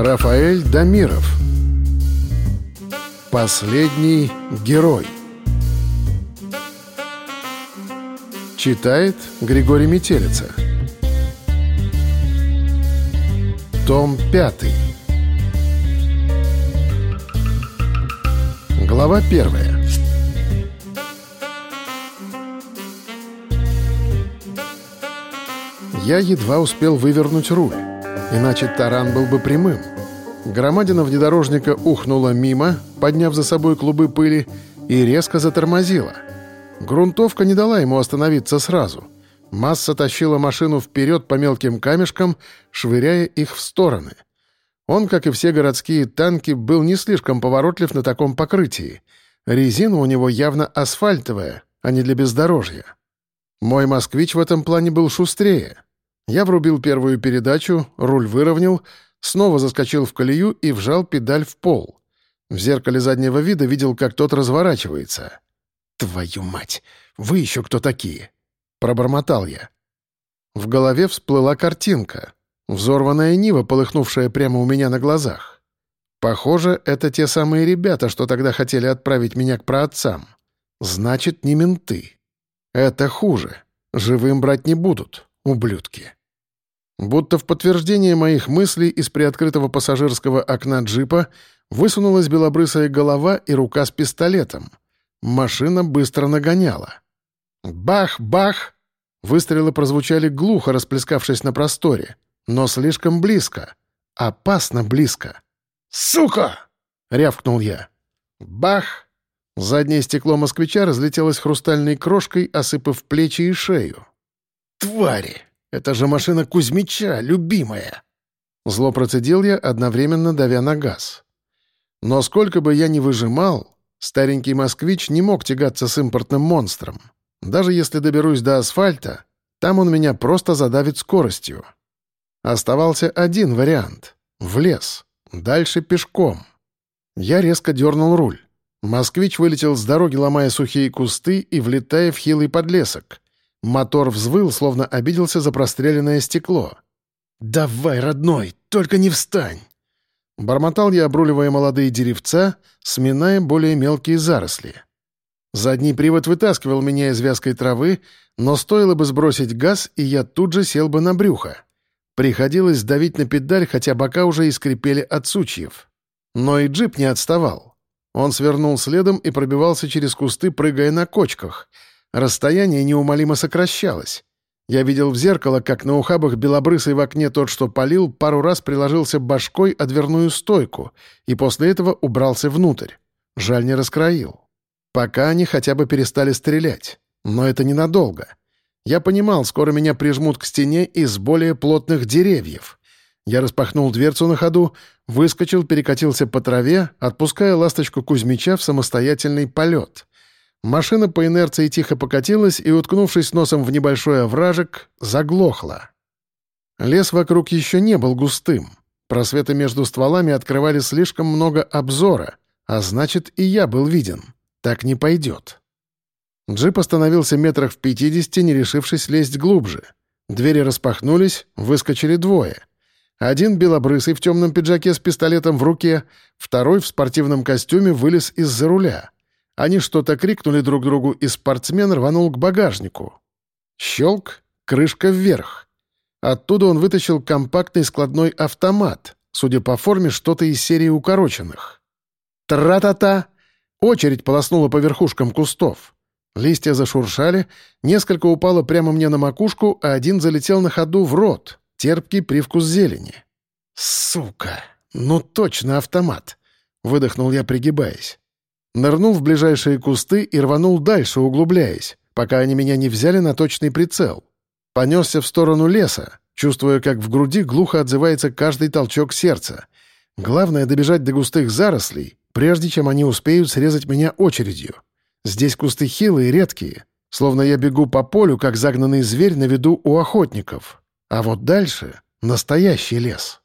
Рафаэль Дамиров. Последний герой. Читает Григорий Метелица. Том 5 Глава 1 Я едва успел вывернуть руль, иначе таран был бы прямым. Громадина внедорожника ухнула мимо, подняв за собой клубы пыли, и резко затормозила. Грунтовка не дала ему остановиться сразу. Масса тащила машину вперед по мелким камешкам, швыряя их в стороны. Он, как и все городские танки, был не слишком поворотлив на таком покрытии. Резина у него явно асфальтовая, а не для бездорожья. Мой «Москвич» в этом плане был шустрее. Я врубил первую передачу, руль выровнял — снова заскочил в колею и вжал педаль в пол. В зеркале заднего вида видел, как тот разворачивается. «Твою мать! Вы еще кто такие?» — пробормотал я. В голове всплыла картинка. Взорванная Нива, полыхнувшая прямо у меня на глазах. Похоже, это те самые ребята, что тогда хотели отправить меня к праотцам. Значит, не менты. Это хуже. Живым брать не будут, ублюдки. Будто в подтверждение моих мыслей из приоткрытого пассажирского окна джипа высунулась белобрысая голова и рука с пистолетом. Машина быстро нагоняла. Бах-бах! Выстрелы прозвучали глухо, расплескавшись на просторе, но слишком близко. Опасно близко. «Сука!» — рявкнул я. Бах! Заднее стекло москвича разлетелось хрустальной крошкой, осыпав плечи и шею. «Твари!» Это же машина Кузьмича, любимая!» Зло процедил я, одновременно давя на газ. Но сколько бы я ни выжимал, старенький москвич не мог тягаться с импортным монстром. Даже если доберусь до асфальта, там он меня просто задавит скоростью. Оставался один вариант — в лес, дальше пешком. Я резко дернул руль. Москвич вылетел с дороги, ломая сухие кусты и влетая в хилый подлесок. Мотор взвыл, словно обиделся за простреленное стекло. «Давай, родной, только не встань!» Бормотал я, обруливая молодые деревца, сминая более мелкие заросли. Задний привод вытаскивал меня из вязкой травы, но стоило бы сбросить газ, и я тут же сел бы на брюхо. Приходилось давить на педаль, хотя бока уже и скрипели от сучьев. Но и джип не отставал. Он свернул следом и пробивался через кусты, прыгая на кочках — Расстояние неумолимо сокращалось. Я видел в зеркало, как на ухабах белобрысый в окне тот, что палил, пару раз приложился башкой о дверную стойку и после этого убрался внутрь. Жаль, не раскроил. Пока они хотя бы перестали стрелять. Но это ненадолго. Я понимал, скоро меня прижмут к стене из более плотных деревьев. Я распахнул дверцу на ходу, выскочил, перекатился по траве, отпуская ласточку Кузьмича в самостоятельный полет. Машина по инерции тихо покатилась и, уткнувшись носом в небольшой овражек, заглохла. Лес вокруг еще не был густым. Просветы между стволами открывали слишком много обзора, а значит, и я был виден. Так не пойдет. Джип остановился метрах в пятидесяти, не решившись лезть глубже. Двери распахнулись, выскочили двое. Один белобрысый в темном пиджаке с пистолетом в руке, второй в спортивном костюме вылез из-за руля — они что-то крикнули друг другу, и спортсмен рванул к багажнику. Щелк, крышка вверх. Оттуда он вытащил компактный складной автомат, судя по форме, что-то из серии укороченных. Тра-та-та! Очередь полоснула по верхушкам кустов. Листья зашуршали, несколько упало прямо мне на макушку, а один залетел на ходу в рот. Терпкий привкус зелени. «Сука! Ну точно автомат!» — выдохнул я, пригибаясь. Нырнул в ближайшие кусты и рванул дальше, углубляясь, пока они меня не взяли на точный прицел. Понесся в сторону леса, чувствуя, как в груди глухо отзывается каждый толчок сердца. Главное — добежать до густых зарослей, прежде чем они успеют срезать меня очередью. Здесь кусты хилые, редкие, словно я бегу по полю, как загнанный зверь на виду у охотников. А вот дальше — настоящий лес.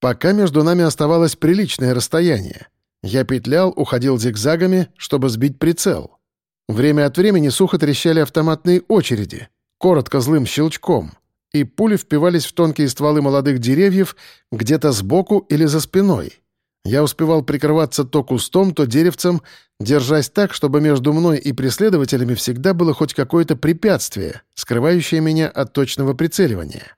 Пока между нами оставалось приличное расстояние — я петлял, уходил зигзагами, чтобы сбить прицел. Время от времени сухо трещали автоматные очереди, коротко злым щелчком. и пули впивались в тонкие стволы молодых деревьев где-то сбоку или за спиной. Я успевал прикрываться то кустом, то деревцем, держась так, чтобы между мной и преследователями всегда было хоть какое-то препятствие, скрывающее меня от точного прицеливания.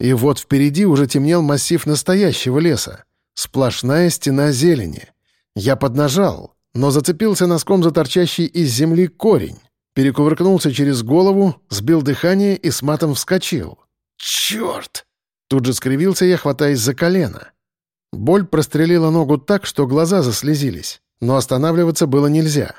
И вот впереди уже темнел массив настоящего леса. Сплошная стена зелени. Я поднажал, но зацепился носком за торчащий из земли корень, перекувыркнулся через голову, сбил дыхание и с матом вскочил. «Черт!» Тут же скривился я, хватаясь за колено. Боль прострелила ногу так, что глаза заслезились, но останавливаться было нельзя.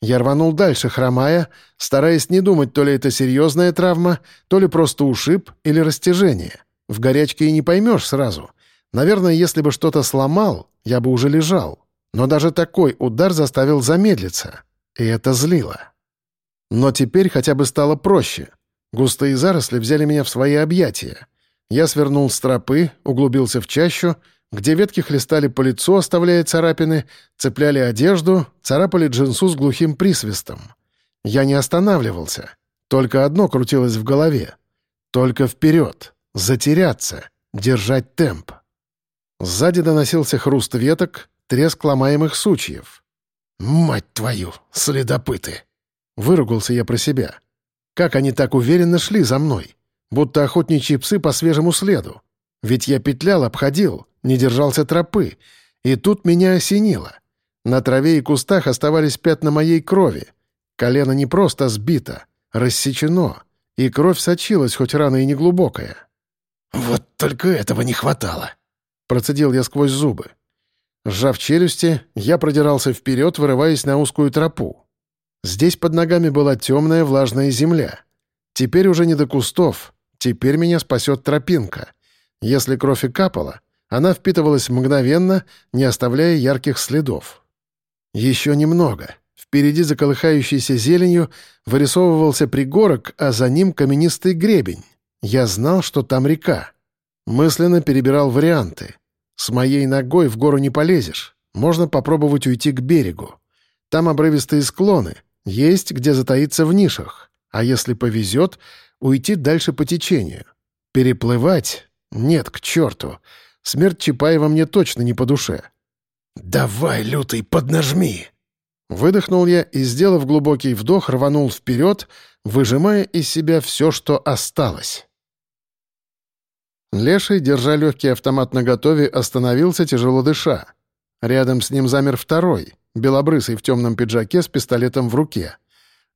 Я рванул дальше, хромая, стараясь не думать, то ли это серьезная травма, то ли просто ушиб или растяжение. В горячке и не поймешь сразу. Наверное, если бы что-то сломал, я бы уже лежал. Но даже такой удар заставил замедлиться. И это злило. Но теперь хотя бы стало проще. Густые заросли взяли меня в свои объятия. Я свернул с тропы, углубился в чащу — где ветки хлестали по лицу, оставляя царапины, цепляли одежду, царапали джинсу с глухим присвистом. Я не останавливался. Только одно крутилось в голове. Только вперед. Затеряться. Держать темп. Сзади доносился хруст веток, треск ломаемых сучьев. «Мать твою, следопыты!» Выругался я про себя. Как они так уверенно шли за мной? Будто охотничьи псы по свежему следу. Ведь я петлял, обходил, не держался тропы, и тут меня осенило. На траве и кустах оставались пятна моей крови. Колено не просто сбито, рассечено, и кровь сочилась, хоть рана и не глубокая. «Вот только этого не хватало», — процедил я сквозь зубы. Сжав челюсти, я продирался вперед, вырываясь на узкую тропу. Здесь под ногами была темная влажная земля. Теперь уже не до кустов, теперь меня спасет тропинка. Если кровь и капала, она впитывалась мгновенно, не оставляя ярких следов. Еще немного. Впереди за колыхающейся зеленью вырисовывался пригорок, а за ним каменистый гребень. Я знал, что там река. Мысленно перебирал варианты. С моей ногой в гору не полезешь. Можно попробовать уйти к берегу. Там обрывистые склоны. Есть, где затаиться в нишах. А если повезет, уйти дальше по течению. Переплывать? Нет, к черту. Смерть Чапаева мне точно не по душе. «Давай, лютый, поднажми!» Выдохнул я и, сделав глубокий вдох, рванул вперед, выжимая из себя все, что осталось. Леший, держа легкий автомат наготове, остановился, тяжело дыша. Рядом с ним замер второй, белобрысый в темном пиджаке с пистолетом в руке.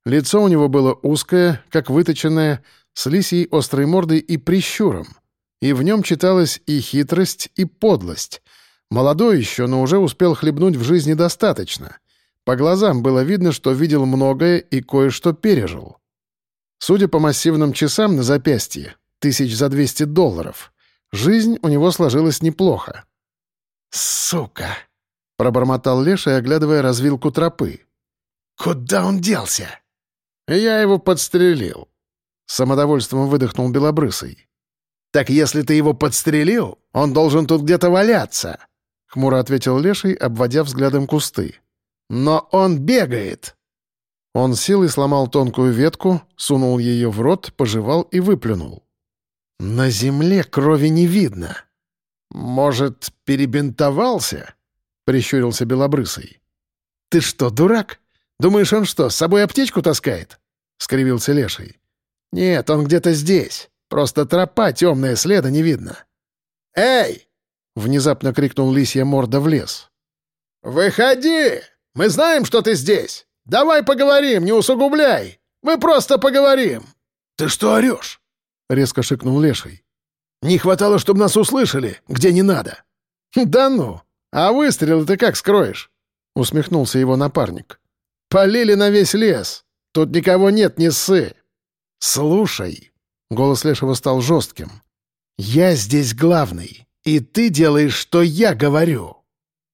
Лицо у него было узкое, как выточенное, с лисьей острой мордой и прищуром — и в нем читалась и хитрость, и подлость. Молодой еще, но уже успел хлебнуть в жизни достаточно. По глазам было видно, что видел многое и кое-что пережил. Судя по массивным часам на запястье, тысяч за 200 долларов, жизнь у него сложилась неплохо. «Сука!» — пробормотал Леша, оглядывая развилку тропы. «Куда он делся?» «Я его подстрелил», — самодовольством выдохнул Белобрысый. «Так если ты его подстрелил, он должен тут где-то валяться», — хмуро ответил Леший, обводя взглядом кусты. «Но он бегает!» Он силой сломал тонкую ветку, сунул ее в рот, пожевал и выплюнул. «На земле крови не видно». «Может, перебинтовался?» — прищурился Белобрысый. «Ты что, дурак? Думаешь, он что, с собой аптечку таскает?» — скривился Леший. «Нет, он где-то здесь. Просто тропа темная, следа не видно. «Эй!» — внезапно крикнул лисья морда в лес. «Выходи! Мы знаем, что ты здесь! Давай поговорим, не усугубляй! Мы просто поговорим!» «Ты что орешь?» — резко шикнул Леший. «Не хватало, чтобы нас услышали, где не надо». «Да ну! А выстрелы ты как скроешь?» — усмехнулся его напарник. «Полили на весь лес. Тут никого нет, не ссы». «Слушай», Голос Лешего стал жестким. «Я здесь главный, и ты делаешь, что я говорю».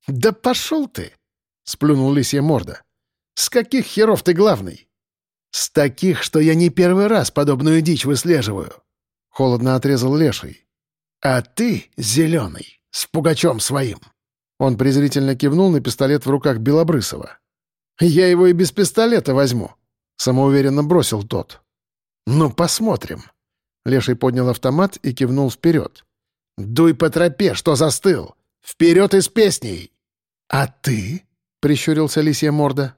«Да пошел ты!» — сплюнул лисья морда. «С каких херов ты главный?» «С таких, что я не первый раз подобную дичь выслеживаю», — холодно отрезал леший. «А ты, зеленый, с пугачом своим». Он презрительно кивнул на пистолет в руках Белобрысова. «Я его и без пистолета возьму», — самоуверенно бросил тот. «Ну, посмотрим». Леший поднял автомат и кивнул вперед. «Дуй по тропе, что застыл! Вперед из песней!» «А ты?» — прищурился лисья морда.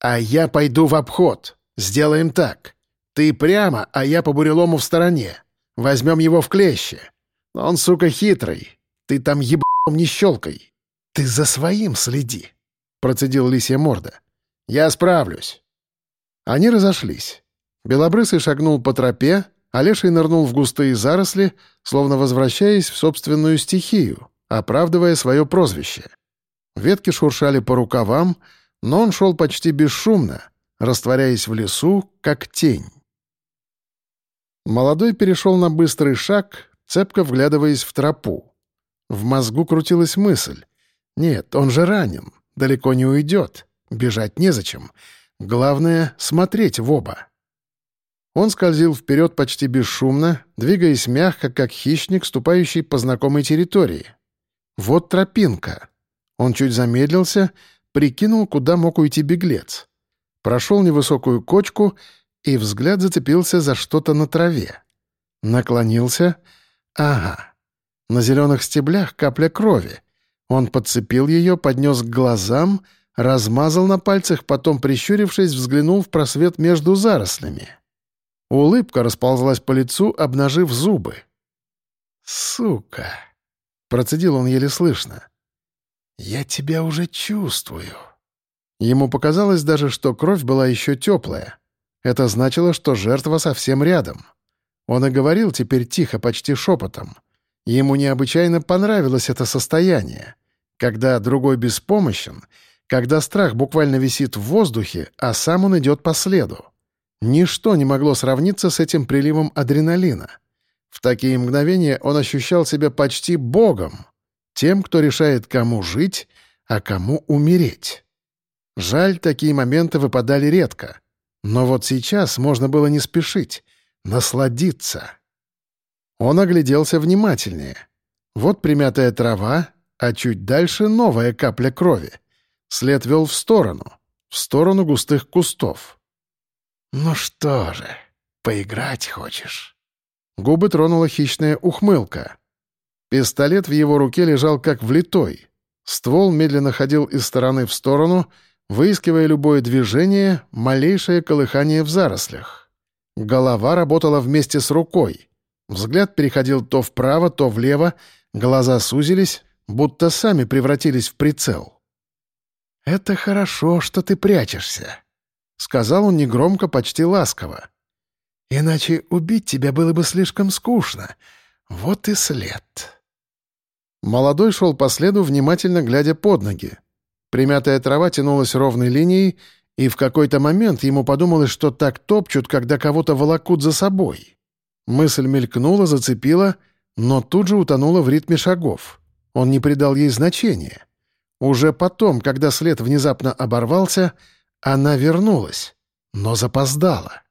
«А я пойду в обход. Сделаем так. Ты прямо, а я по бурелому в стороне. Возьмем его в клещи. Он, сука, хитрый. Ты там ебаном не щелкай. Ты за своим следи», — процедил лисья морда. «Я справлюсь». Они разошлись. Белобрысый шагнул по тропе, а Леший нырнул в густые заросли, словно возвращаясь в собственную стихию, оправдывая свое прозвище. Ветки шуршали по рукавам, но он шел почти бесшумно, растворяясь в лесу, как тень. Молодой перешел на быстрый шаг, цепко вглядываясь в тропу. В мозгу крутилась мысль. «Нет, он же ранен, далеко не уйдет, бежать незачем. Главное — смотреть в оба». Он скользил вперед почти бесшумно, двигаясь мягко, как хищник, ступающий по знакомой территории. Вот тропинка. Он чуть замедлился, прикинул, куда мог уйти беглец. Прошел невысокую кочку, и взгляд зацепился за что-то на траве. Наклонился. Ага. На зеленых стеблях капля крови. Он подцепил ее, поднес к глазам, размазал на пальцах, потом, прищурившись, взглянул в просвет между зарослями. Улыбка расползлась по лицу, обнажив зубы. «Сука!» — процедил он еле слышно. «Я тебя уже чувствую». Ему показалось даже, что кровь была еще теплая. Это значило, что жертва совсем рядом. Он и говорил теперь тихо, почти шепотом. Ему необычайно понравилось это состояние, когда другой беспомощен, когда страх буквально висит в воздухе, а сам он идет по следу. Ничто не могло сравниться с этим приливом адреналина. В такие мгновения он ощущал себя почти богом, тем, кто решает, кому жить, а кому умереть. Жаль, такие моменты выпадали редко. Но вот сейчас можно было не спешить, насладиться. Он огляделся внимательнее. Вот примятая трава, а чуть дальше новая капля крови. След вел в сторону, в сторону густых кустов. «Ну что же, поиграть хочешь?» Губы тронула хищная ухмылка. Пистолет в его руке лежал как влитой. Ствол медленно ходил из стороны в сторону, выискивая любое движение, малейшее колыхание в зарослях. Голова работала вместе с рукой. Взгляд переходил то вправо, то влево, глаза сузились, будто сами превратились в прицел. «Это хорошо, что ты прячешься», — сказал он негромко, почти ласково. «Иначе убить тебя было бы слишком скучно. Вот и след». Молодой шел по следу, внимательно глядя под ноги. Примятая трава тянулась ровной линией, и в какой-то момент ему подумалось, что так топчут, когда кого-то волокут за собой. Мысль мелькнула, зацепила, но тут же утонула в ритме шагов. Он не придал ей значения. Уже потом, когда след внезапно оборвался, она вернулась, но запоздала.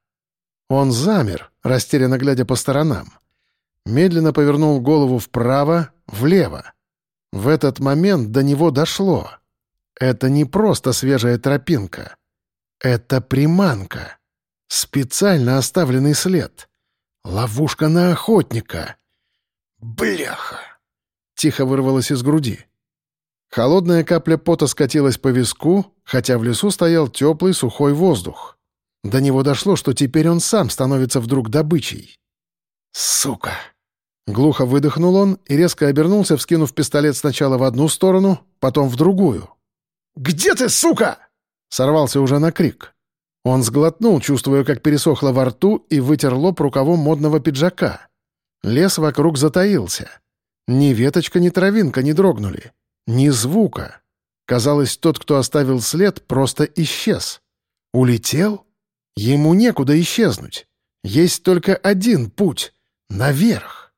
Он замер, растерянно глядя по сторонам. Медленно повернул голову вправо, влево. В этот момент до него дошло. Это не просто свежая тропинка. Это приманка. Специально оставленный след. Ловушка на охотника. «Бляха!» — тихо вырвалось из груди. Холодная капля пота скатилась по виску, хотя в лесу стоял теплый сухой воздух. До него дошло, что теперь он сам становится вдруг добычей. «Сука!» Глухо выдохнул он и резко обернулся, вскинув пистолет сначала в одну сторону, потом в другую. «Где ты, сука?» Сорвался уже на крик. Он сглотнул, чувствуя, как пересохло во рту, и вытер лоб рукавом модного пиджака. Лес вокруг затаился. Ни веточка, ни травинка не дрогнули. Ни звука. Казалось, тот, кто оставил след, просто исчез. Улетел? Ему некуда исчезнуть. Есть только один путь — наверх.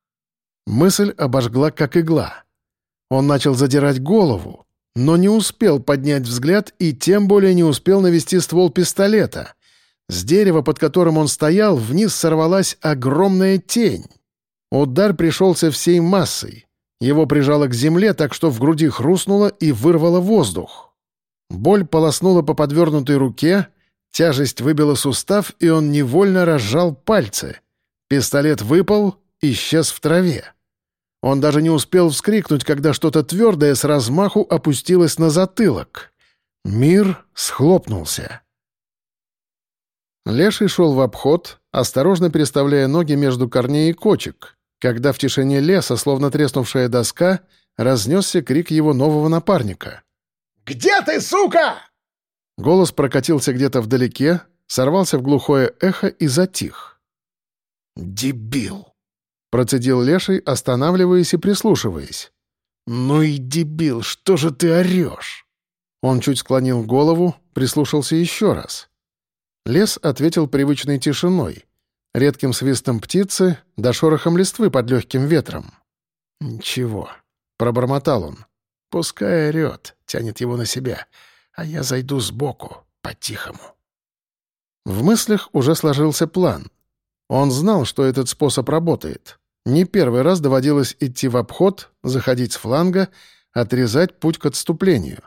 Мысль обожгла, как игла. Он начал задирать голову, но не успел поднять взгляд и тем более не успел навести ствол пистолета. С дерева, под которым он стоял, вниз сорвалась огромная тень. Удар пришелся всей массой. Его прижало к земле, так что в груди хрустнуло и вырвало воздух. Боль полоснула по подвернутой руке, тяжесть выбила сустав, и он невольно разжал пальцы. Пистолет выпал, исчез в траве. Он даже не успел вскрикнуть, когда что-то твердое с размаху опустилось на затылок. Мир схлопнулся. Леший шел в обход, осторожно переставляя ноги между корней и кочек, когда в тишине леса, словно треснувшая доска, разнесся крик его нового напарника. «Где ты, сука?» Голос прокатился где-то вдалеке, сорвался в глухое эхо и затих. «Дебил!» — процедил Леший, останавливаясь и прислушиваясь. «Ну и дебил, что же ты орешь?» Он чуть склонил голову, прислушался еще раз. Лес ответил привычной тишиной, редким свистом птицы да шорохом листвы под легким ветром. «Ничего», — пробормотал он. «Пускай орет, тянет его на себя, а я зайду сбоку, по-тихому». В мыслях уже сложился план. Он знал, что этот способ работает. Не первый раз доводилось идти в обход, заходить с фланга, отрезать путь к отступлению.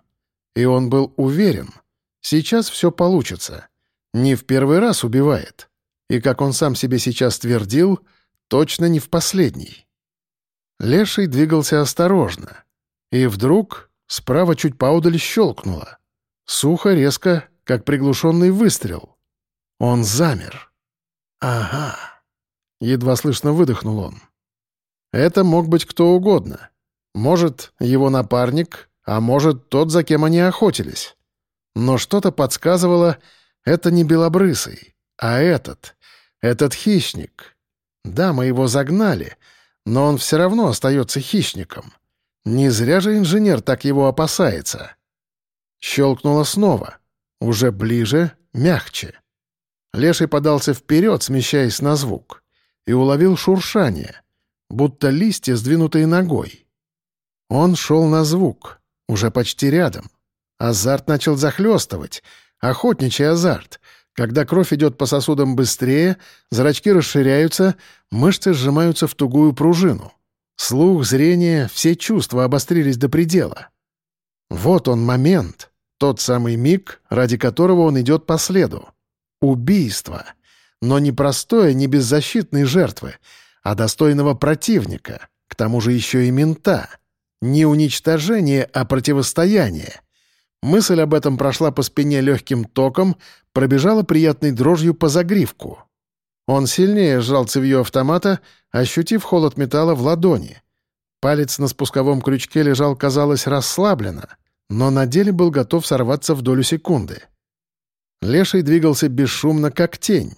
И он был уверен, сейчас все получится. Не в первый раз убивает. И, как он сам себе сейчас твердил, точно не в последний. Леший двигался осторожно. И вдруг справа чуть поодаль щелкнуло. Сухо, резко, как приглушенный выстрел. Он замер. «Ага», — едва слышно выдохнул он. Это мог быть кто угодно. Может, его напарник, а может, тот, за кем они охотились. Но что-то подсказывало, это не белобрысый, а этот, этот хищник. Да, мы его загнали, но он все равно остается хищником. Не зря же инженер так его опасается. Щелкнуло снова. Уже ближе, мягче. Леший подался вперед, смещаясь на звук, и уловил шуршание, будто листья, сдвинутые ногой. Он шел на звук, уже почти рядом. Азарт начал захлестывать, охотничий азарт. Когда кровь идет по сосудам быстрее, зрачки расширяются, мышцы сжимаются в тугую пружину. Слух, зрение, все чувства обострились до предела. Вот он момент, тот самый миг, ради которого он идет по следу. Убийство. Но не простое, не беззащитной жертвы, а достойного противника, к тому же еще и мента. Не уничтожение, а противостояние. Мысль об этом прошла по спине легким током, пробежала приятной дрожью по загривку. Он сильнее сжал цевьё автомата, ощутив холод металла в ладони. Палец на спусковом крючке лежал, казалось, расслабленно, но на деле был готов сорваться в долю секунды. Леший двигался бесшумно, как тень.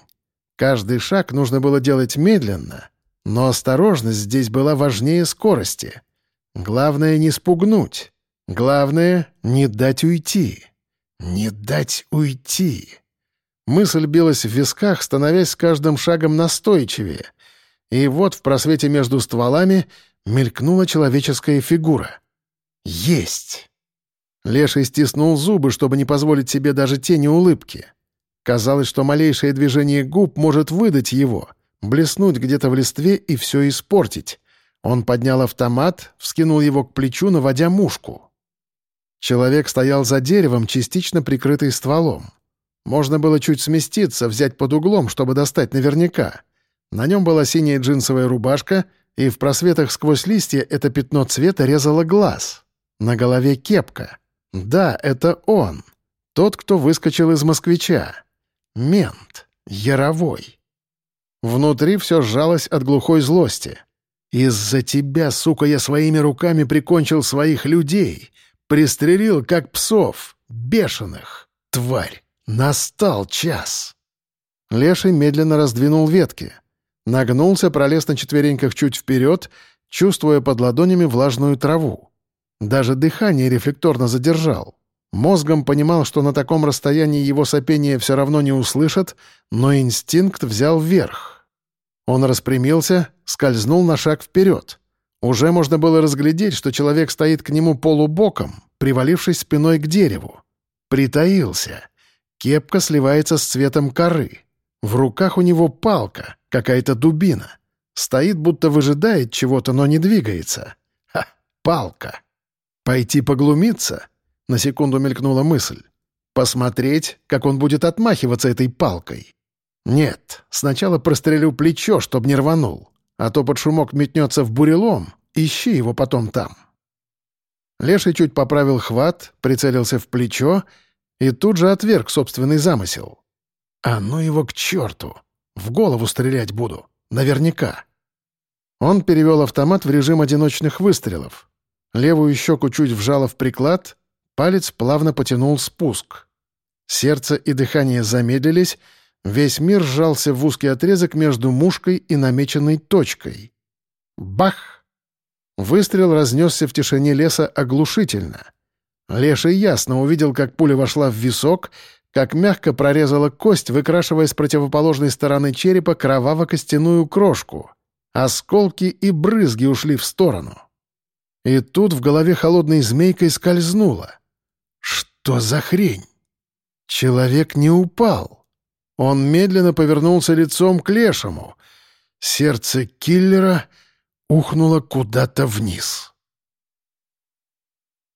Каждый шаг нужно было делать медленно, но осторожность здесь была важнее скорости. Главное — не спугнуть. Главное — не дать уйти. Не дать уйти. Мысль билась в висках, становясь с каждым шагом настойчивее. И вот в просвете между стволами мелькнула человеческая фигура. Есть! Леший стиснул зубы, чтобы не позволить себе даже тени улыбки. Казалось, что малейшее движение губ может выдать его, блеснуть где-то в листве и все испортить. Он поднял автомат, вскинул его к плечу, наводя мушку. Человек стоял за деревом, частично прикрытый стволом. Можно было чуть сместиться, взять под углом, чтобы достать наверняка. На нем была синяя джинсовая рубашка, и в просветах сквозь листья это пятно цвета резало глаз. На голове кепка. Да, это он. Тот, кто выскочил из москвича. Мент. Яровой. Внутри все сжалось от глухой злости. «Из-за тебя, сука, я своими руками прикончил своих людей. Пристрелил, как псов, бешеных. Тварь! Настал час!» Леший медленно раздвинул ветки. Нагнулся, пролез на четвереньках чуть вперед, чувствуя под ладонями влажную траву. Даже дыхание рефлекторно задержал. Мозгом понимал, что на таком расстоянии его сопение все равно не услышат, но инстинкт взял вверх. Он распрямился, скользнул на шаг вперед. Уже можно было разглядеть, что человек стоит к нему полубоком, привалившись спиной к дереву. Притаился. Кепка сливается с цветом коры. В руках у него палка, какая-то дубина. Стоит, будто выжидает чего-то, но не двигается. Ха, палка. Пойти поглумиться? На секунду мелькнула мысль. Посмотреть, как он будет отмахиваться этой палкой. Нет, сначала прострелю плечо, чтоб не рванул, а то под шумок метнется в бурелом, ищи его потом там. Леший чуть поправил хват, прицелился в плечо и тут же отверг собственный замысел. А ну его к черту! В голову стрелять буду. Наверняка. Он перевел автомат в режим одиночных выстрелов. Левую щеку чуть вжало в приклад, палец плавно потянул спуск. Сердце и дыхание замедлились, весь мир сжался в узкий отрезок между мушкой и намеченной точкой. Бах! Выстрел разнесся в тишине леса оглушительно. Леший ясно увидел, как пуля вошла в висок, как мягко прорезала кость, выкрашивая с противоположной стороны черепа кроваво-костяную крошку. Осколки и брызги ушли в сторону. И тут в голове холодной змейкой скользнуло. Что за хрень? Человек не упал. Он медленно повернулся лицом к лешему. Сердце киллера ухнуло куда-то вниз.